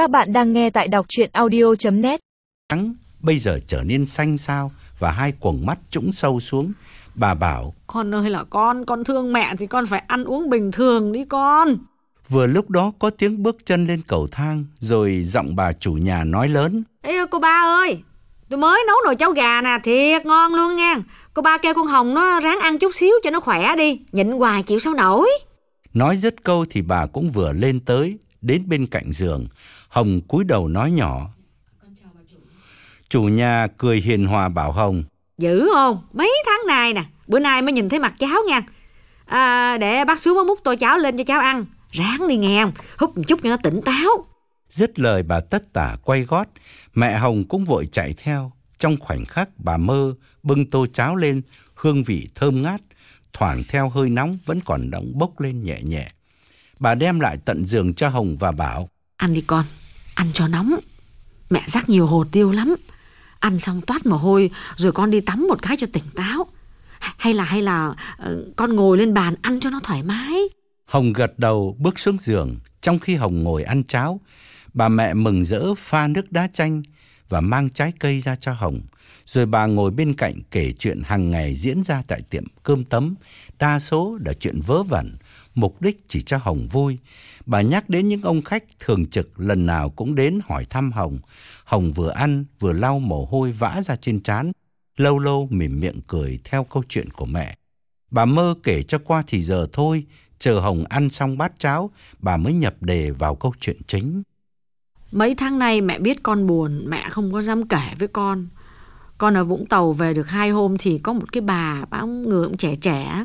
Các bạn đang nghe tại đọc chuyện audio.net Trắng bây giờ trở nên xanh xao và hai quầng mắt trũng sâu xuống. Bà bảo Con ơi là con, con thương mẹ thì con phải ăn uống bình thường đi con. vừa lúc đó có tiếng bước chân lên cầu thang rồi giọng bà chủ nhà nói lớn. Ê cô ba ơi, tôi mới nấu nồi cháo gà nè, thiệt ngon luôn nha. Cô ba kêu con Hồng nó ráng ăn chút xíu cho nó khỏe đi, nhịn hoài chịu sao nổi. Nói dứt câu thì bà cũng vừa lên tới, đến bên cạnh giường. Hồng cúi đầu nói nhỏ. Chủ nhà cười hiền hòa bảo Hồng. Dữ không? Mấy tháng nay nè, bữa nay mới nhìn thấy mặt cháu nha. À, để bác xuống múc tô cháo lên cho cháu ăn. Ráng đi nghe không? Hút một chút cho nó tỉnh táo. Dứt lời bà tất tả quay gót, mẹ Hồng cũng vội chạy theo. Trong khoảnh khắc bà mơ bưng tô cháo lên, hương vị thơm ngát, thoảng theo hơi nóng vẫn còn đọng bốc lên nhẹ nhẹ. Bà đem lại tận giường cho Hồng và bảo, Ăn đi con, ăn cho nóng. Mẹ rắc nhiều hồ tiêu lắm. Ăn xong toát mồ hôi rồi con đi tắm một cái cho tỉnh táo. Hay là hay là ờ, con ngồi lên bàn ăn cho nó thoải mái. Hồng gật đầu bước xuống giường, trong khi Hồng ngồi ăn cháo, bà mẹ mừng rỡ pha nước đá chanh và mang trái cây ra cho Hồng. Rồi bà ngồi bên cạnh kể chuyện hàng ngày diễn ra tại tiệm cơm tấm, đa số là chuyện vớ vẩn, mục đích chỉ cho Hồng vui. Bà nhắc đến những ông khách thường trực lần nào cũng đến hỏi thăm Hồng. Hồng vừa ăn vừa lau mồ hôi vã ra trên trán, lâu lâu mỉm miệng cười theo câu chuyện của mẹ. Bà mơ kể cho qua thì giờ thôi, chờ Hồng ăn xong bát cháo, bà mới nhập đề vào câu chuyện chính. Mấy tháng nay mẹ biết con buồn, mẹ không có dám kể với con. Con ở Vũng Tàu về được hai hôm thì có một cái bà, bà người cũng trẻ trẻ,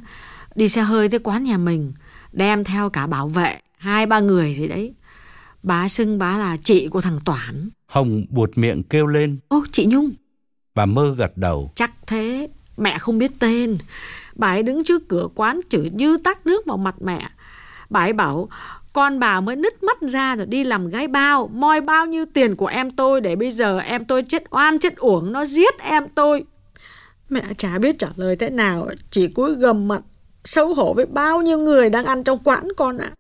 đi xe hơi tới quán nhà mình, đem theo cả bảo vệ, hai ba người gì đấy. Bà xưng bà là chị của thằng Toản. Hồng buột miệng kêu lên, Ô, chị Nhung, bà mơ gật đầu. chắc thế, mẹ không biết tên. Bà ấy đứng trước cửa quán chửi như tắt nước vào mặt mẹ. Bà ấy bảo, con bà mới nứt mắt ra rồi đi làm gái bao, moi bao nhiêu tiền của em tôi để bây giờ em tôi chết oan chết uổng, nó giết em tôi. Mẹ chả biết trả lời thế nào, chỉ cúi gầm mặt, xấu hổ với bao nhiêu người đang ăn trong quán con ạ.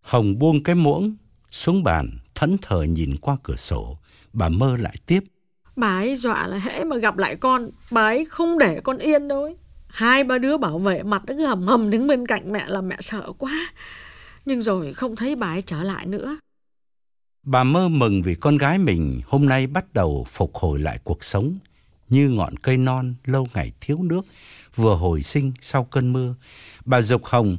Hồng buông cái muỗng xuống bàn, thẫn thờ nhìn qua cửa sổ. Bà mơ lại tiếp. Bà ấy dọa là hễ mà gặp lại con, bà ấy không để con yên đâu ấy. Hai ba đứa bảo vệ mặt nó cứ hầm hầm đứng bên cạnh mẹ là mẹ sợ quá. Nhưng rồi không thấy bà ấy trở lại nữa. Bà mơ mừng vì con gái mình hôm nay bắt đầu phục hồi lại cuộc sống. Như ngọn cây non lâu ngày thiếu nước, vừa hồi sinh sau cơn mưa. Bà dục Hồng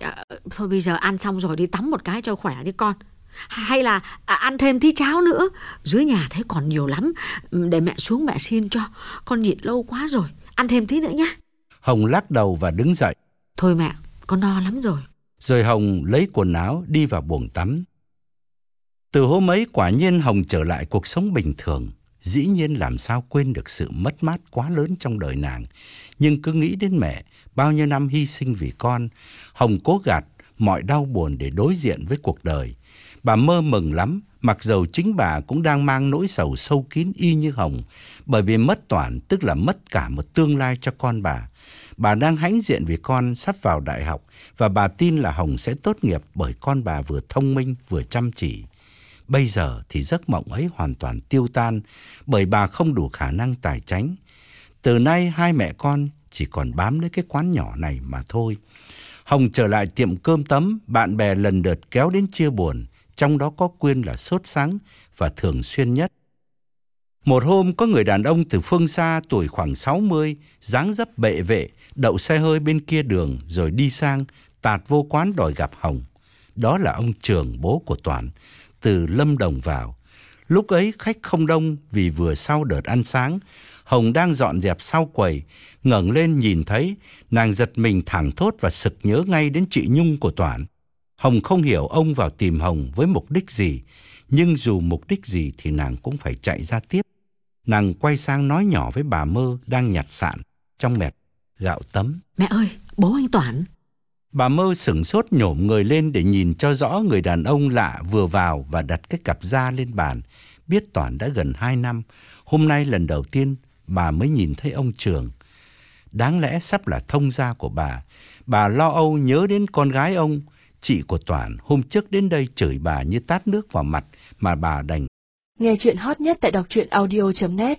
À, thôi bây giờ ăn xong rồi đi tắm một cái cho khỏe đi con. Hay là à, ăn thêm tí cháo nữa. Dưới nhà thấy còn nhiều lắm. Ừ, Để mẹ xuống mẹ xin cho. Con nhịn lâu quá rồi. Ăn thêm tí nữa nhé. Hồng lắc đầu và đứng dậy. Thôi mẹ, con no lắm rồi. Rồi Hồng lấy quần áo đi vào buồng tắm. Từ hôm ấy quả nhiên Hồng trở lại cuộc sống bình thường. Dĩ nhiên làm sao quên được sự mất mát quá lớn trong đời nàng. Nhưng cứ nghĩ đến mẹ, bao nhiêu năm hy sinh vì con, Hồng cố gạt mọi đau buồn để đối diện với cuộc đời. Bà mơ mừng lắm, mặc dầu chính bà cũng đang mang nỗi sầu sâu kín y như Hồng, bởi vì mất toàn tức là mất cả một tương lai cho con bà. Bà đang hãnh diện vì con sắp vào đại học và bà tin là Hồng sẽ tốt nghiệp bởi con bà vừa thông minh vừa chăm chỉ. Bây giờ thì giấc mộng ấy hoàn toàn tiêu tan bởi bà không đủ khả năng tài chánh. Từ nay hai mẹ con chỉ còn bám lấy cái quán nhỏ này mà thôi. Hồng trở lại tiệm cơm tấm, bạn bè lần lượt kéo đến chia buồn, trong đó có Quyên là sốt sáng và thường xuyên nhất. Một hôm có người đàn ông từ phương xa tuổi khoảng 60, dáng dấp bệ vệ, đậu xe hơi bên kia đường rồi đi sang, tạt vô quán đòi gặp Hồng. Đó là ông Trường, bố của toàn từ Lâm Đồng vào. Lúc ấy khách không đông vì vừa sau đợt ăn sáng, Hồng đang dọn dẹp sau quầy, ngẩng lên nhìn thấy, nàng giật mình thẳng thốt và sực nhớ ngay đến chị Nhung của Toản. Hồng không hiểu ông vào tìm Hồng với mục đích gì, nhưng dù mục đích gì thì nàng cũng phải chạy ra tiếp. Nàng quay sang nói nhỏ với bà Mơ đang nhặt sạn trong mẹt gạo tấm. Mẹ ơi, bố anh Toản. Bà Mơ sửng sốt nhổm người lên để nhìn cho rõ người đàn ông lạ vừa vào và đặt cái cặp da lên bàn. Biết toàn đã gần hai năm, hôm nay lần đầu tiên bà mới nhìn thấy ông Trường. Đáng lẽ sắp là thông gia của bà. Bà lo âu nhớ đến con gái ông, Chị của Toàn hôm trước đến đây chửi bà như tát nước vào mặt mà bà đành Nghe chuyện hot nhất tại đọc truyện audio.net